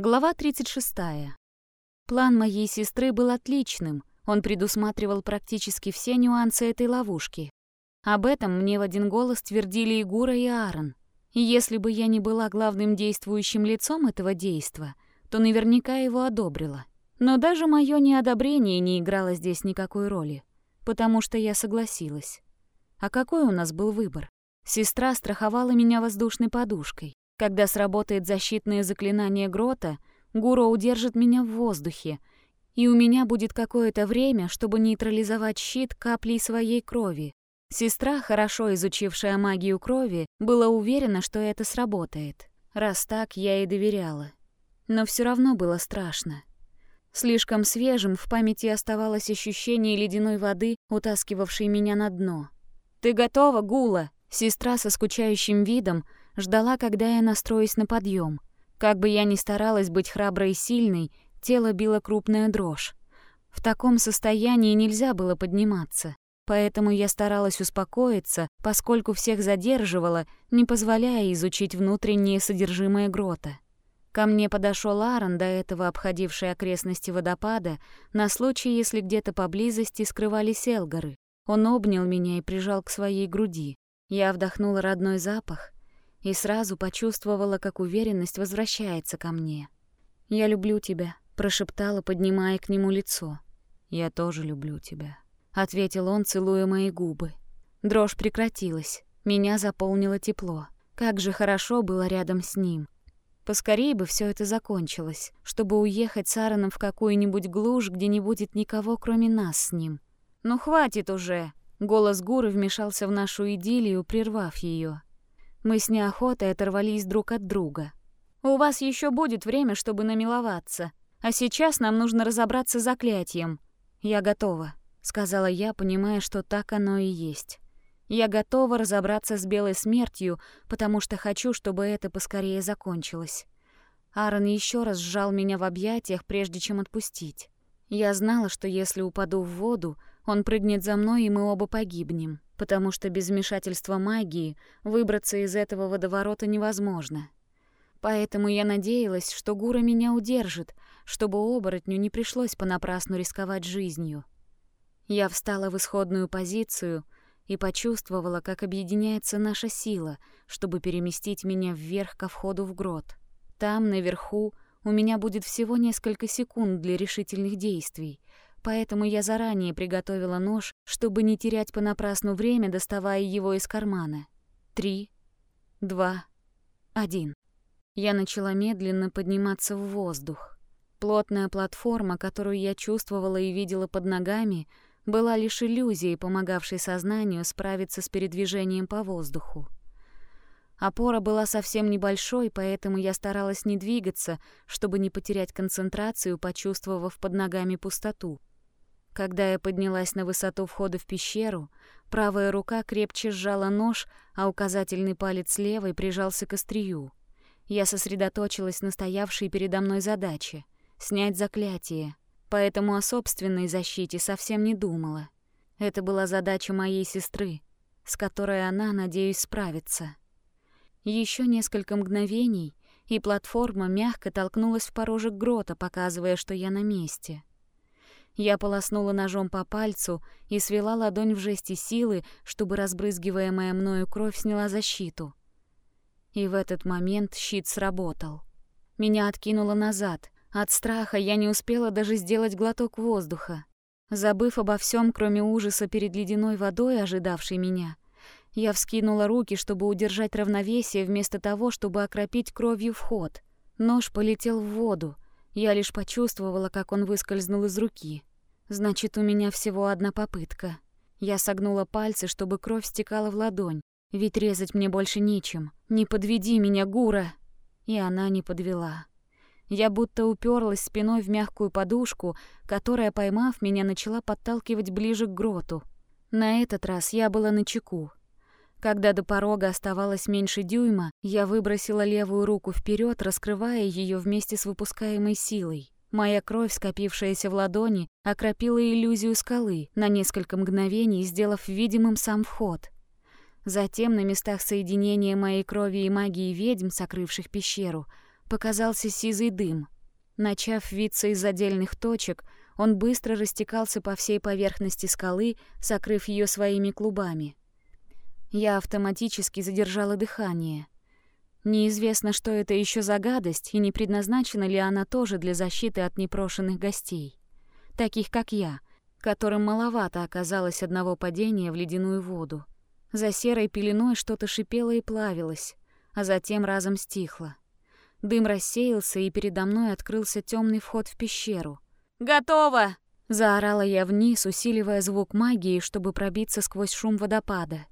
Глава 36. План моей сестры был отличным. Он предусматривал практически все нюансы этой ловушки. Об этом мне в один голос твердили и Гура, и Аарон. И если бы я не была главным действующим лицом этого действа, то наверняка его одобрила. Но даже мое неодобрение не играло здесь никакой роли, потому что я согласилась. А какой у нас был выбор? Сестра страховала меня воздушной подушкой. Когда сработает защитное заклинание грота, Гуро удержит меня в воздухе, и у меня будет какое-то время, чтобы нейтрализовать щит каплей своей крови. Сестра, хорошо изучившая магию крови, была уверена, что это сработает. Раз так, я ей доверяла. Но все равно было страшно. Слишком свежим в памяти оставалось ощущение ледяной воды, утаскивавшей меня на дно. «Ты готова, Гула?» Сестра со скучающим видом ждала, когда я настроюсь на подъем. Как бы я ни старалась быть храброй и сильной, тело било крупная дрожь. В таком состоянии нельзя было подниматься, поэтому я старалась успокоиться, поскольку всех задерживала, не позволяя изучить внутреннее содержимое грота. Ко мне подошел Аарон, до этого обходивший окрестности водопада, на случай, если где-то поблизости скрывались элгары. Он обнял меня и прижал к своей груди. Я вдохнула родной запах, и сразу почувствовала, как уверенность возвращается ко мне. «Я люблю тебя», — прошептала, поднимая к нему лицо. «Я тоже люблю тебя», — ответил он, целуя мои губы. Дрожь прекратилась, меня заполнило тепло. Как же хорошо было рядом с ним. Поскорее бы все это закончилось, чтобы уехать с Аароном в какую-нибудь глушь, где не будет никого, кроме нас с ним. «Ну хватит уже!» Голос Гуры вмешался в нашу идиллию, прервав ее. Мы с неохотой оторвались друг от друга. «У вас еще будет время, чтобы намиловаться. А сейчас нам нужно разобраться с заклятием. Я готова», — сказала я, понимая, что так оно и есть. «Я готова разобраться с белой смертью, потому что хочу, чтобы это поскорее закончилось». Аарон еще раз сжал меня в объятиях, прежде чем отпустить. Я знала, что если упаду в воду, он прыгнет за мной, и мы оба погибнем потому что без вмешательства магии выбраться из этого водоворота невозможно. Поэтому я надеялась, что Гура меня удержит, чтобы оборотню не пришлось понапрасну рисковать жизнью. Я встала в исходную позицию и почувствовала, как объединяется наша сила, чтобы переместить меня вверх ко входу в грот. Там, наверху, у меня будет всего несколько секунд для решительных действий, поэтому я заранее приготовила нож, чтобы не терять понапрасну время, доставая его из кармана. Три, два, один. Я начала медленно подниматься в воздух. Плотная платформа, которую я чувствовала и видела под ногами, была лишь иллюзией, помогавшей сознанию справиться с передвижением по воздуху. Опора была совсем небольшой, поэтому я старалась не двигаться, чтобы не потерять концентрацию, почувствовав под ногами пустоту. Когда я поднялась на высоту входа в пещеру, правая рука крепче сжала нож, а указательный палец левой прижался к острию. Я сосредоточилась на стоявшей передо мной задаче — снять заклятие, поэтому о собственной защите совсем не думала. Это была задача моей сестры, с которой она, надеюсь, справится. Еще несколько мгновений, и платформа мягко толкнулась в порожек грота, показывая, что я на месте — я полоснула ножом по пальцу и свела ладонь в жесте силы, чтобы разбрызгиваемая мною кровь сняла защиту. И в этот момент щит сработал. Меня откинуло назад. От страха я не успела даже сделать глоток воздуха. Забыв обо всем, кроме ужаса перед ледяной водой, ожидавшей меня, я вскинула руки, чтобы удержать равновесие, вместо того, чтобы окропить кровью вход. Нож полетел в воду. Я лишь почувствовала, как он выскользнул из руки. Значит, у меня всего одна попытка. Я согнула пальцы, чтобы кровь стекала в ладонь, ведь резать мне больше нечем. Не подведи меня, Гура. И она не подвела. Я будто уперлась спиной в мягкую подушку, которая, поймав меня, начала подталкивать ближе к гроту. На этот раз я была на чеку. Когда до порога оставалось меньше дюйма, я выбросила левую руку вперед, раскрывая ее вместе с выпускаемой силой. Моя кровь, скопившаяся в ладони, окропила иллюзию скалы, на несколько мгновений сделав видимым сам вход. Затем на местах соединения моей крови и магии ведьм, сокрывших пещеру, показался сизый дым. Начав виться из отдельных точек, он быстро растекался по всей поверхности скалы, сокрыв ее своими клубами. Я автоматически задержала дыхание. Неизвестно, что это еще за гадость, и не предназначена ли она тоже для защиты от непрошенных гостей, таких как я, которым маловато оказалось одного падения в ледяную воду. За серой пеленой что-то шипело и плавилось, а затем разом стихло. Дым рассеялся, и передо мной открылся темный вход в пещеру. «Готово!» — заорала я вниз, усиливая звук магии, чтобы пробиться сквозь шум водопада.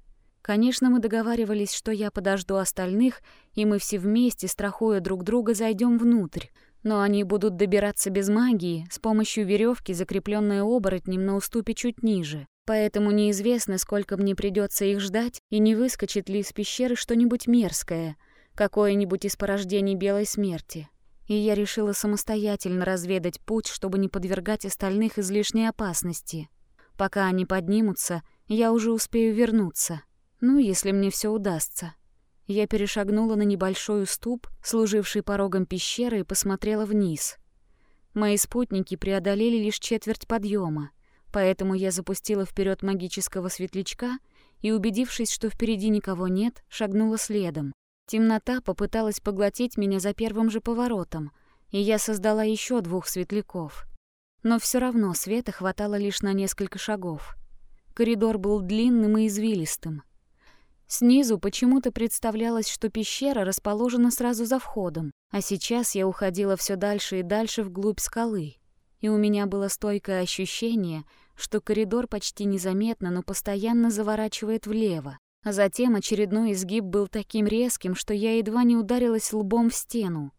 Конечно, мы договаривались, что я подожду остальных, и мы все вместе, страхуя друг друга, зайдем внутрь. Но они будут добираться без магии, с помощью веревки, закрепленной оборотнем на уступе чуть ниже. Поэтому неизвестно, сколько мне придется их ждать, и не выскочит ли из пещеры что-нибудь мерзкое, какое-нибудь из порождений белой смерти и я решила самостоятельно разведать путь, чтобы не подвергать остальных излишней опасности. Пока они поднимутся, я уже успею вернуться. Ну, если мне все удастся. Я перешагнула на небольшой уступ, служивший порогом пещеры, и посмотрела вниз. Мои спутники преодолели лишь четверть подъема, поэтому я запустила вперед магического светлячка и, убедившись, что впереди никого нет, шагнула следом. Темнота попыталась поглотить меня за первым же поворотом, и я создала еще двух светляков. Но все равно света хватало лишь на несколько шагов. Коридор был длинным и извилистым. Снизу почему-то представлялось, что пещера расположена сразу за входом, а сейчас я уходила все дальше и дальше вглубь скалы. И у меня было стойкое ощущение, что коридор почти незаметно, но постоянно заворачивает влево. А затем очередной изгиб был таким резким, что я едва не ударилась лбом в стену.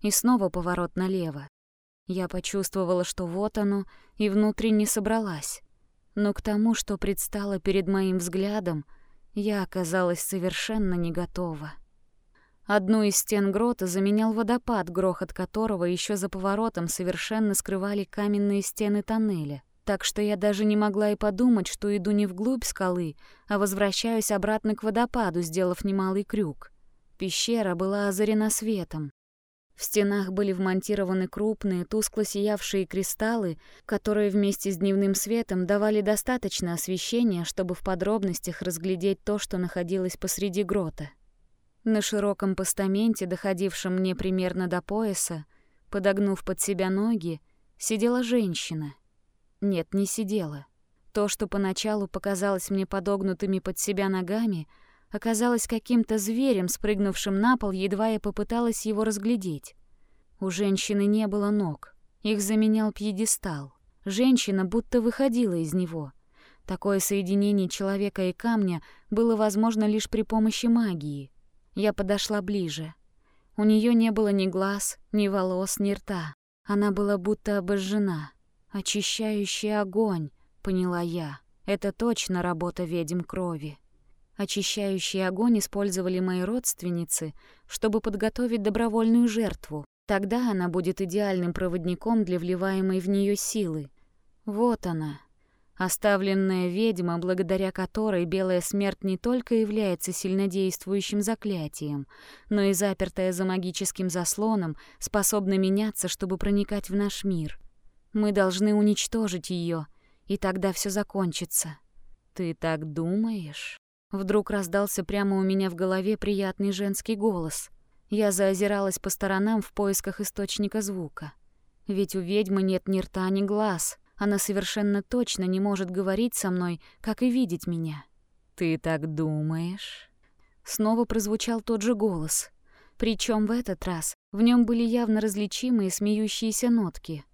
И снова поворот налево. Я почувствовала, что вот оно, и внутренне собралась. Но к тому, что предстало перед моим взглядом, я оказалась совершенно не готова. Одну из стен грота заменял водопад, грохот которого еще за поворотом совершенно скрывали каменные стены тоннеля так что я даже не могла и подумать, что иду не вглубь скалы, а возвращаюсь обратно к водопаду, сделав немалый крюк. Пещера была озарена светом. В стенах были вмонтированы крупные, тускло сиявшие кристаллы, которые вместе с дневным светом давали достаточно освещения, чтобы в подробностях разглядеть то, что находилось посреди грота. На широком постаменте, доходившем мне примерно до пояса, подогнув под себя ноги, сидела женщина. Нет, не сидела. То, что поначалу показалось мне подогнутыми под себя ногами, оказалось каким-то зверем, спрыгнувшим на пол, едва я попыталась его разглядеть. У женщины не было ног. Их заменял пьедестал. Женщина будто выходила из него. Такое соединение человека и камня было возможно лишь при помощи магии. Я подошла ближе. У нее не было ни глаз, ни волос, ни рта. Она была будто обожжена. «Очищающий огонь», — поняла я. «Это точно работа ведьм крови». Очищающий огонь использовали мои родственницы, чтобы подготовить добровольную жертву. Тогда она будет идеальным проводником для вливаемой в нее силы. Вот она, оставленная ведьма, благодаря которой белая смерть не только является сильнодействующим заклятием, но и запертая за магическим заслоном, способна меняться, чтобы проникать в наш мир. Мы должны уничтожить ее, и тогда все закончится. Ты так думаешь? Вдруг раздался прямо у меня в голове приятный женский голос. Я заозиралась по сторонам в поисках источника звука. Ведь у ведьмы нет ни рта, ни глаз. Она совершенно точно не может говорить со мной, как и видеть меня. «Ты так думаешь?» Снова прозвучал тот же голос. Причем в этот раз в нем были явно различимые смеющиеся нотки.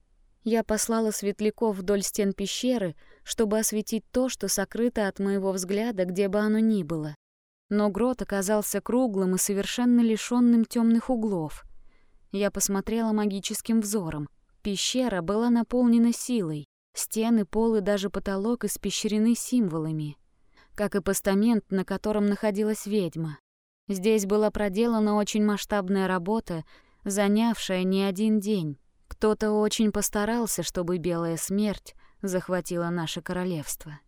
Я послала светляков вдоль стен пещеры, чтобы осветить то, что сокрыто от моего взгляда, где бы оно ни было. Но грот оказался круглым и совершенно лишённым темных углов. Я посмотрела магическим взором. Пещера была наполнена силой. Стены, пол и даже потолок испещрены символами. Как и постамент, на котором находилась ведьма. Здесь была проделана очень масштабная работа, занявшая не один день. Кто-то очень постарался, чтобы белая смерть захватила наше королевство.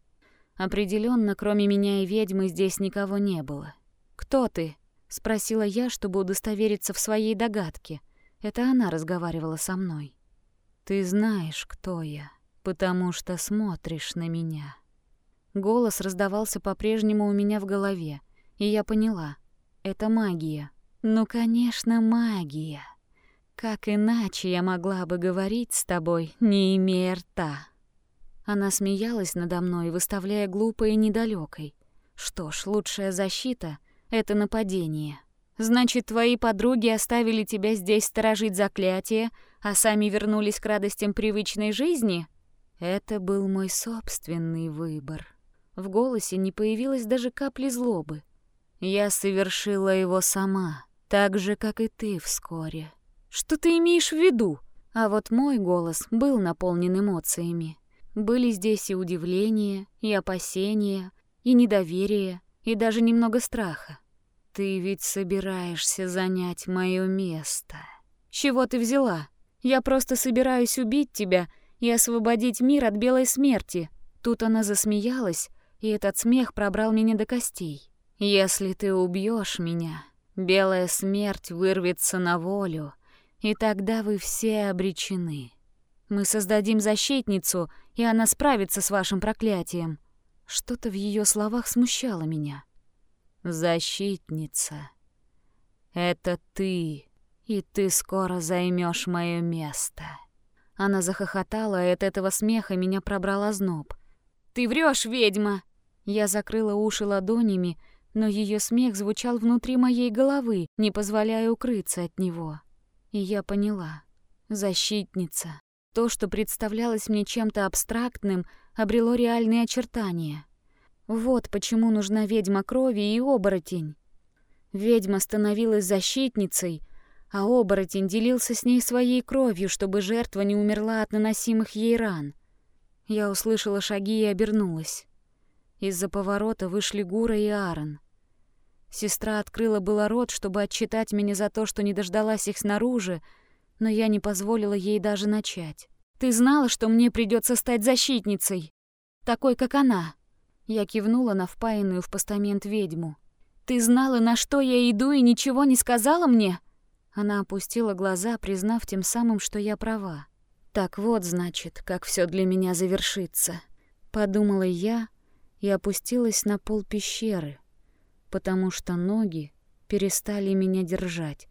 Определенно, кроме меня и ведьмы, здесь никого не было. «Кто ты?» — спросила я, чтобы удостовериться в своей догадке. Это она разговаривала со мной. «Ты знаешь, кто я, потому что смотришь на меня». Голос раздавался по-прежнему у меня в голове, и я поняла — это магия. Ну, конечно, магия. Как иначе я могла бы говорить с тобой, не имея рта? Она смеялась надо мной, выставляя глупой и недалёкой. Что ж, лучшая защита — это нападение. Значит, твои подруги оставили тебя здесь сторожить заклятие, а сами вернулись к радостям привычной жизни? Это был мой собственный выбор. В голосе не появилось даже капли злобы. Я совершила его сама, так же, как и ты вскоре. Что ты имеешь в виду? А вот мой голос был наполнен эмоциями. Были здесь и удивление, и опасение, и недоверие, и даже немного страха. Ты ведь собираешься занять мое место. Чего ты взяла? Я просто собираюсь убить тебя и освободить мир от белой смерти. Тут она засмеялась, и этот смех пробрал меня до костей. Если ты убьешь меня, белая смерть вырвется на волю, и тогда вы все обречены. Мы создадим защитницу, и она справится с вашим проклятием. Что-то в ее словах смущало меня. Защитница. Это ты, и ты скоро займешь мое место. Она захохотала, и от этого смеха меня пробрал озноб. Ты врешь, ведьма. Я закрыла уши ладонями, но ее смех звучал внутри моей головы, не позволяя укрыться от него. И я поняла. Защитница. То, что представлялось мне чем-то абстрактным, обрело реальные очертания. Вот почему нужна ведьма крови и оборотень. Ведьма становилась защитницей, а оборотень делился с ней своей кровью, чтобы жертва не умерла от наносимых ей ран. Я услышала шаги и обернулась. Из-за поворота вышли Гура и Аарон. Сестра открыла было рот, чтобы отчитать меня за то, что не дождалась их снаружи, но я не позволила ей даже начать. «Ты знала, что мне придется стать защитницей? Такой, как она?» Я кивнула на впаянную в постамент ведьму. «Ты знала, на что я иду, и ничего не сказала мне?» Она опустила глаза, признав тем самым, что я права. «Так вот, значит, как все для меня завершится», — подумала я и опустилась на пол пещеры, потому что ноги перестали меня держать.